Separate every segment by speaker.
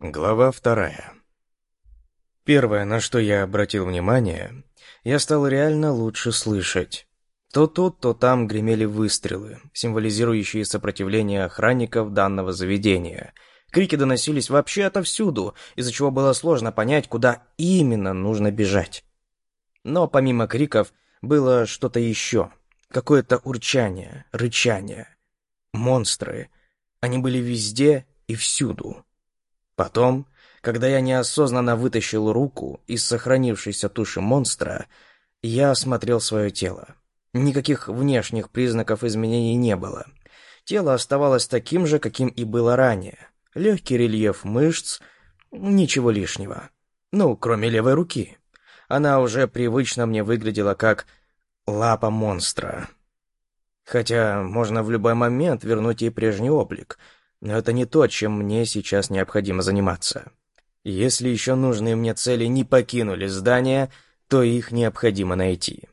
Speaker 1: Глава вторая. Первое, на что я обратил внимание, я стал реально лучше слышать. То тут, то там гремели выстрелы, символизирующие сопротивление охранников данного заведения. Крики доносились вообще отовсюду, из-за чего было сложно понять, куда именно нужно бежать. Но помимо криков было что-то еще. Какое-то урчание, рычание. Монстры. Они были везде и всюду. Потом, когда я неосознанно вытащил руку из сохранившейся туши монстра, я осмотрел свое тело. Никаких внешних признаков изменений не было. Тело оставалось таким же, каким и было ранее. Легкий рельеф мышц, ничего лишнего. Ну, кроме левой руки. Она уже привычно мне выглядела как лапа монстра. Хотя можно в любой момент вернуть ей прежний облик — но это не то, чем мне сейчас необходимо заниматься. Если еще нужные мне цели не покинули здание, то их необходимо найти.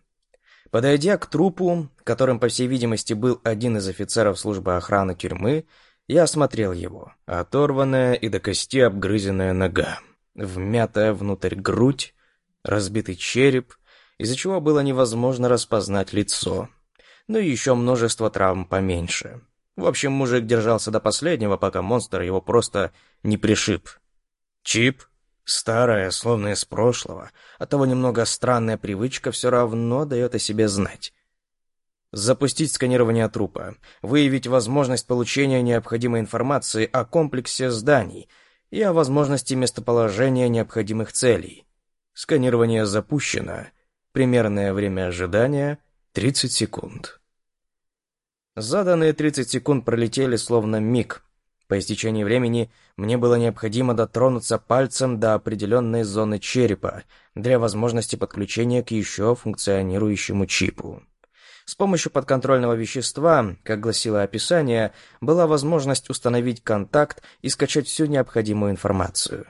Speaker 1: Подойдя к трупу, которым, по всей видимости, был один из офицеров службы охраны тюрьмы, я осмотрел его. Оторванная и до кости обгрызенная нога, вмятая внутрь грудь, разбитый череп, из-за чего было невозможно распознать лицо, ну и еще множество травм поменьше. В общем, мужик держался до последнего, пока монстр его просто не пришиб. Чип, старая, словно из прошлого, а того немного странная привычка все равно дает о себе знать. Запустить сканирование трупа, выявить возможность получения необходимой информации о комплексе зданий и о возможности местоположения необходимых целей. Сканирование запущено. Примерное время ожидания — 30 секунд. Заданные 30 секунд пролетели словно миг. По истечении времени мне было необходимо дотронуться пальцем до определенной зоны черепа для возможности подключения к еще функционирующему чипу. С помощью подконтрольного вещества, как гласило описание, была возможность установить контакт и скачать всю необходимую информацию.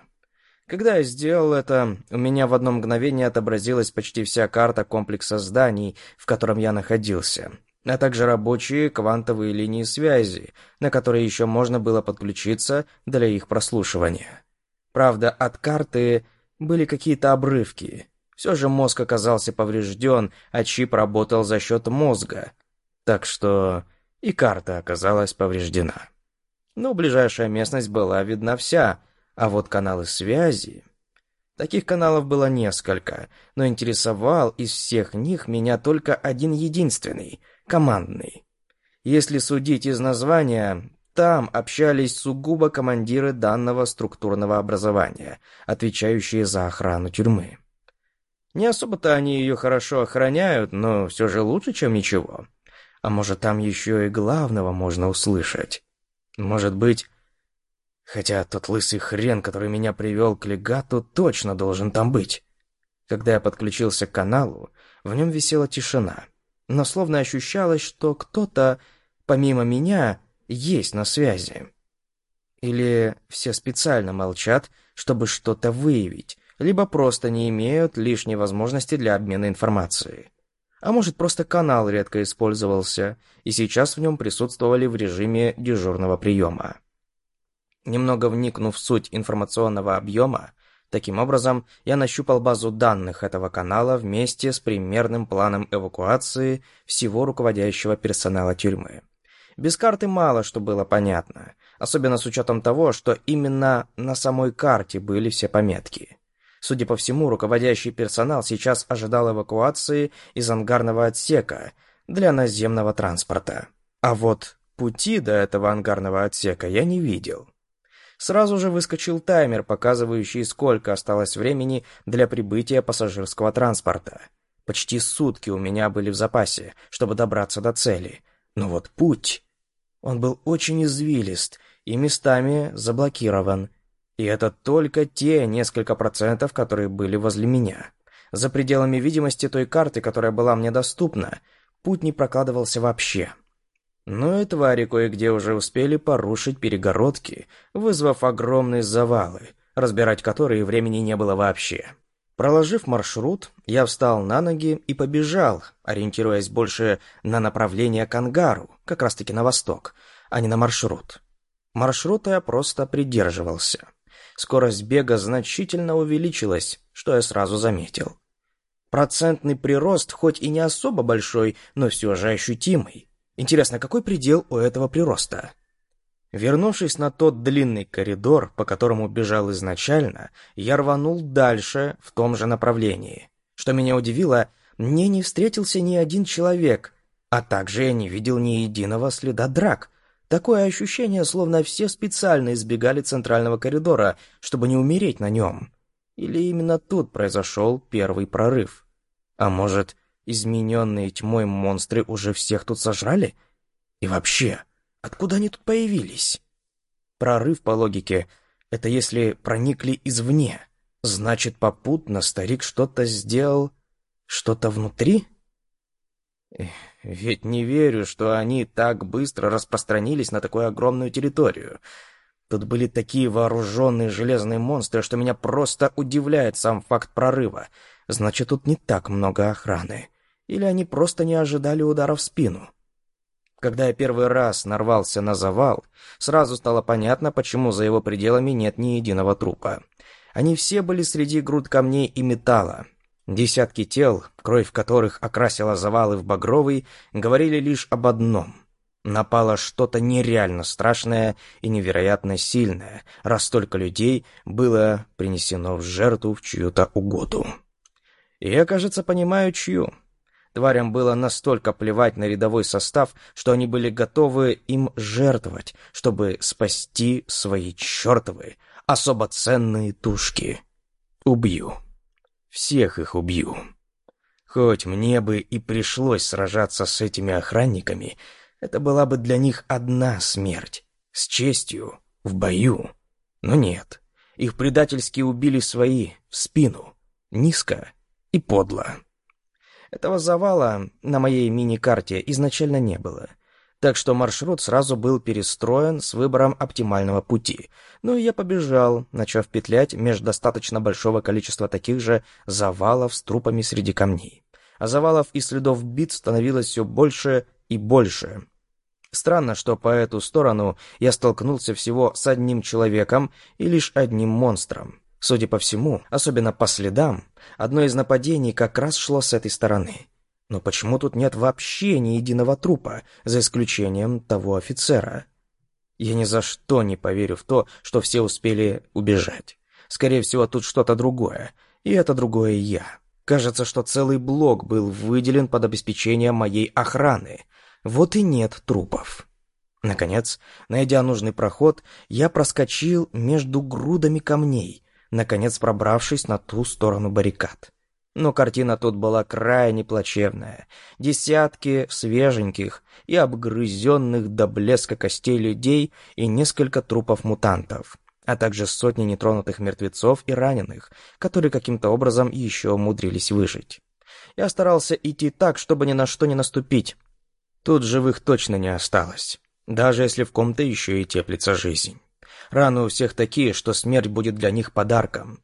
Speaker 1: Когда я сделал это, у меня в одно мгновение отобразилась почти вся карта комплекса зданий, в котором я находился — а также рабочие квантовые линии связи, на которые еще можно было подключиться для их прослушивания. Правда, от карты были какие-то обрывки. Все же мозг оказался поврежден, а чип работал за счет мозга. Так что и карта оказалась повреждена. Но ближайшая местность была видна вся, а вот каналы связи... Таких каналов было несколько, но интересовал из всех них меня только один единственный — командный. Если судить из названия, там общались сугубо командиры данного структурного образования, отвечающие за охрану тюрьмы. Не особо-то они ее хорошо охраняют, но все же лучше, чем ничего. А может, там еще и главного можно услышать. Может быть... Хотя тот лысый хрен, который меня привел к легату, точно должен там быть. Когда я подключился к каналу, в нем висела тишина но словно ощущалось, что кто-то, помимо меня, есть на связи. Или все специально молчат, чтобы что-то выявить, либо просто не имеют лишней возможности для обмена информацией. А может, просто канал редко использовался, и сейчас в нем присутствовали в режиме дежурного приема. Немного вникнув в суть информационного объема, Таким образом, я нащупал базу данных этого канала вместе с примерным планом эвакуации всего руководящего персонала тюрьмы. Без карты мало что было понятно, особенно с учетом того, что именно на самой карте были все пометки. Судя по всему, руководящий персонал сейчас ожидал эвакуации из ангарного отсека для наземного транспорта. А вот пути до этого ангарного отсека я не видел. Сразу же выскочил таймер, показывающий, сколько осталось времени для прибытия пассажирского транспорта. Почти сутки у меня были в запасе, чтобы добраться до цели. Но вот путь... Он был очень извилист и местами заблокирован. И это только те несколько процентов, которые были возле меня. За пределами видимости той карты, которая была мне доступна, путь не прокладывался вообще. Но и твари кое-где уже успели порушить перегородки, вызвав огромные завалы, разбирать которые времени не было вообще. Проложив маршрут, я встал на ноги и побежал, ориентируясь больше на направление к ангару, как раз-таки на восток, а не на маршрут. Маршрута я просто придерживался. Скорость бега значительно увеличилась, что я сразу заметил. Процентный прирост хоть и не особо большой, но все же ощутимый. Интересно, какой предел у этого прироста? Вернувшись на тот длинный коридор, по которому бежал изначально, я рванул дальше в том же направлении. Что меня удивило, мне не встретился ни один человек, а также я не видел ни единого следа драк. Такое ощущение, словно все специально избегали центрального коридора, чтобы не умереть на нем. Или именно тут произошел первый прорыв. А может, измененные тьмой монстры уже всех тут сожрали? И вообще, откуда они тут появились? Прорыв, по логике, это если проникли извне. Значит, попутно старик что-то сделал что-то внутри? Ведь не верю, что они так быстро распространились на такую огромную территорию. Тут были такие вооруженные железные монстры, что меня просто удивляет сам факт прорыва. Значит, тут не так много охраны. Или они просто не ожидали удара в спину. Когда я первый раз нарвался на завал, сразу стало понятно, почему за его пределами нет ни единого трупа. Они все были среди груд камней и металла, Десятки тел, кровь которых окрасила завалы в багровый, говорили лишь об одном. Напало что-то нереально страшное и невероятно сильное, раз столько людей было принесено в жертву в чью-то угоду. Я, кажется, понимаю, чью. Тварям было настолько плевать на рядовой состав, что они были готовы им жертвовать, чтобы спасти свои чертовы, особо ценные тушки. Убью. Всех их убью. Хоть мне бы и пришлось сражаться с этими охранниками, это была бы для них одна смерть. С честью, в бою. Но нет. Их предательски убили свои, в спину. Низко и подло. Этого завала на моей мини-карте изначально не было — так что маршрут сразу был перестроен с выбором оптимального пути. Ну и я побежал, начав петлять между достаточно большого количества таких же завалов с трупами среди камней. А завалов и следов бит становилось все больше и больше. Странно, что по эту сторону я столкнулся всего с одним человеком и лишь одним монстром. Судя по всему, особенно по следам, одно из нападений как раз шло с этой стороны. Но почему тут нет вообще ни единого трупа, за исключением того офицера? Я ни за что не поверю в то, что все успели убежать. Скорее всего, тут что-то другое. И это другое я. Кажется, что целый блок был выделен под обеспечение моей охраны. Вот и нет трупов. Наконец, найдя нужный проход, я проскочил между грудами камней, наконец пробравшись на ту сторону баррикад. Но картина тут была крайне плачевная. Десятки свеженьких и обгрызенных до блеска костей людей и несколько трупов мутантов, а также сотни нетронутых мертвецов и раненых, которые каким-то образом еще умудрились выжить. Я старался идти так, чтобы ни на что не наступить. Тут живых точно не осталось, даже если в ком-то еще и теплится жизнь. Раны у всех такие, что смерть будет для них подарком.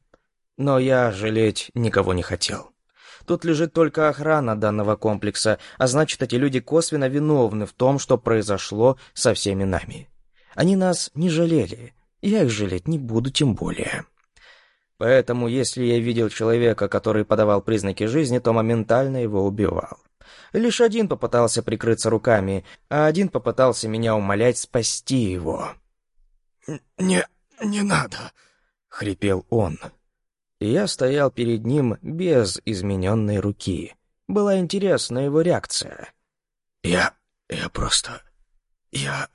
Speaker 1: Но я жалеть никого не хотел. Тут лежит только охрана данного комплекса, а значит, эти люди косвенно виновны в том, что произошло со всеми нами. Они нас не жалели, я их жалеть не буду тем более. Поэтому, если я видел человека, который подавал признаки жизни, то моментально его убивал. Лишь один попытался прикрыться руками, а один попытался меня умолять спасти его.
Speaker 2: «Не... не надо», — хрипел он
Speaker 1: я стоял перед ним без измененной руки. Была интересна его реакция.
Speaker 2: «Я... я просто... я...»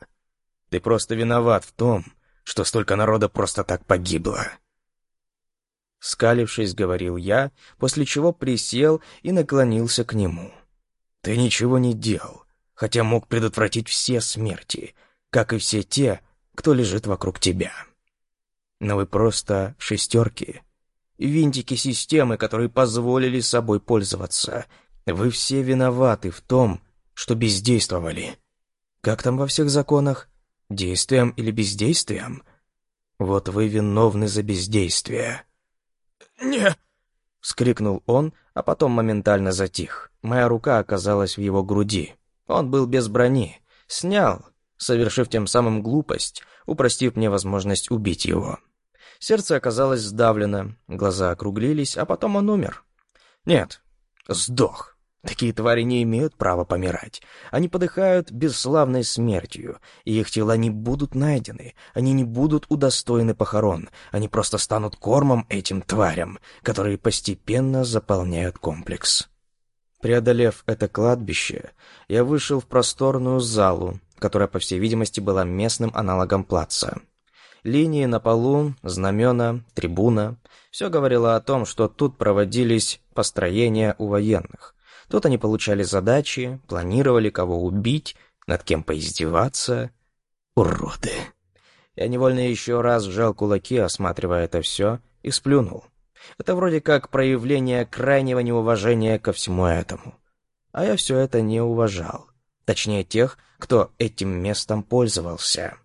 Speaker 1: «Ты просто виноват в том, что столько народа просто так погибло». Скалившись, говорил я, после чего присел и наклонился к нему. «Ты ничего не делал, хотя мог предотвратить все смерти, как и все те, кто лежит вокруг тебя. Но вы просто шестерки, винтики системы, которые позволили собой пользоваться. Вы все виноваты в том, что бездействовали. Как там во всех законах? Действием или бездействием? Вот вы виновны за бездействие.
Speaker 2: «Не!»
Speaker 1: — скрикнул он, а потом моментально затих. Моя рука оказалась в его груди. Он был без брони. Снял, совершив тем самым глупость, упростив мне возможность убить его. Сердце оказалось сдавлено, глаза округлились, а потом он умер. Нет, сдох. Такие твари не имеют права помирать. Они подыхают бесславной смертью, и их тела не будут найдены, они не будут удостоены похорон, они просто станут кормом этим тварям, которые постепенно заполняют комплекс. Преодолев это кладбище, я вышел в просторную залу, которая, по всей видимости, была местным аналогом плаца. Линии на полу, знамена, трибуна — все говорило о том, что тут проводились построения у военных. Тут они получали задачи, планировали, кого убить, над кем поиздеваться. Уроды! Я невольно еще раз сжал кулаки, осматривая это все, и сплюнул. Это вроде как проявление крайнего неуважения ко всему этому. А я все это не уважал. Точнее, тех, кто этим местом пользовался.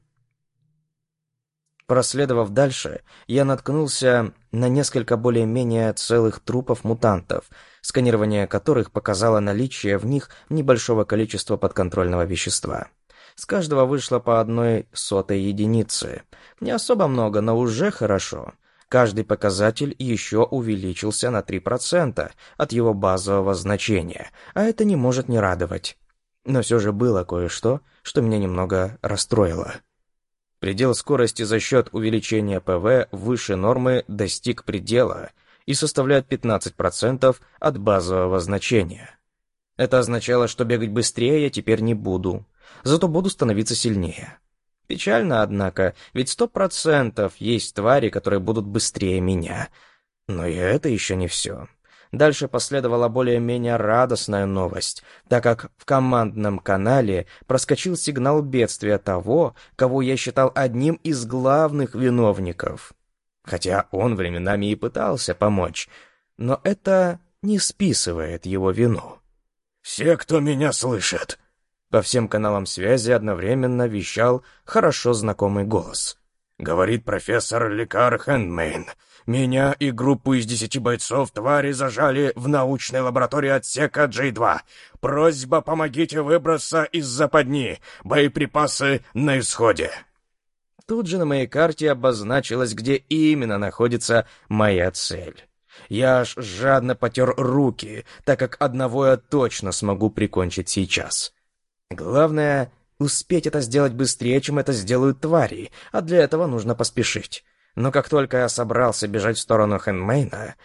Speaker 1: Проследовав дальше, я наткнулся на несколько более-менее целых трупов мутантов, сканирование которых показало наличие в них небольшого количества подконтрольного вещества. С каждого вышло по одной сотой единицы. Не особо много, но уже хорошо. Каждый показатель еще увеличился на 3% от его базового значения, а это не может не радовать. Но все же было кое-что, что меня немного расстроило. Предел скорости за счет увеличения ПВ выше нормы достиг предела и составляет 15% от базового значения. Это означало, что бегать быстрее я теперь не буду, зато буду становиться сильнее. Печально, однако, ведь сто процентов есть твари, которые будут быстрее меня. Но и это еще не все. Дальше последовала более-менее радостная новость, так как в командном канале проскочил сигнал бедствия того, кого я считал одним из главных виновников. Хотя он временами и пытался помочь, но это не списывает его вину.
Speaker 2: «Все, кто меня слышит!»
Speaker 1: По всем каналам связи одновременно вещал хорошо знакомый голос.
Speaker 2: «Говорит профессор Лекар Хэндмейн. Меня и группу из десяти бойцов твари зажали в научной лаборатории отсека J2. Просьба помогите выбраться из западни. Боеприпасы на исходе.
Speaker 1: Тут же на моей карте обозначилось, где именно находится моя цель. Я аж жадно потер руки, так как одного я точно смогу прикончить сейчас. Главное — успеть это сделать быстрее, чем это сделают твари, а для этого нужно поспешить. Но как только я собрался бежать в сторону Хэнмейна,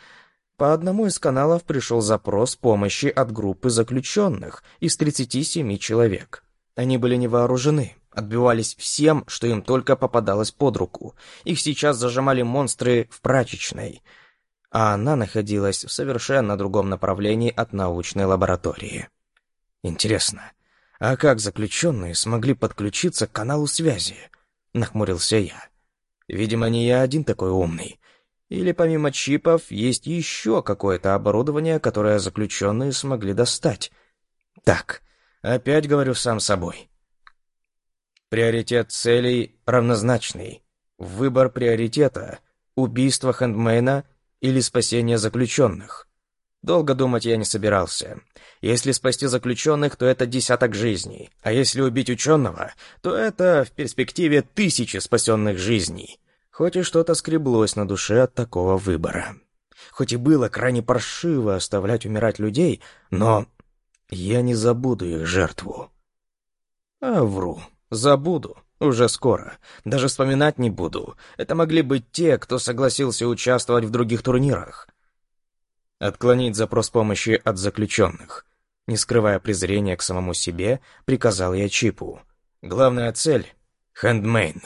Speaker 1: по одному из каналов пришел запрос помощи от группы заключенных из 37 человек. Они были не вооружены, отбивались всем, что им только попадалось под руку. Их сейчас зажимали монстры в прачечной, а она находилась в совершенно другом направлении от научной лаборатории. Интересно, а как заключенные смогли подключиться к каналу связи? Нахмурился я. Видимо, не я один такой умный. Или помимо чипов есть еще какое-то оборудование, которое заключенные смогли достать. Так, опять говорю сам собой. Приоритет целей равнозначный. Выбор приоритета — убийство Хэндмейна или спасение заключенных. Долго думать я не собирался. Если спасти заключенных, то это десяток жизней, а если убить ученого, то это в перспективе тысячи спасенных жизней. Хоть и что-то скреблось на душе от такого выбора. Хоть и было крайне паршиво оставлять умирать людей, но я не забуду их жертву. А вру, забуду. Уже скоро. Даже вспоминать не буду. Это могли быть те, кто согласился участвовать в других турнирах. Отклонить запрос помощи от заключенных. Не скрывая презрения к самому себе, приказал я Чипу. Главная цель — Хэндмейн.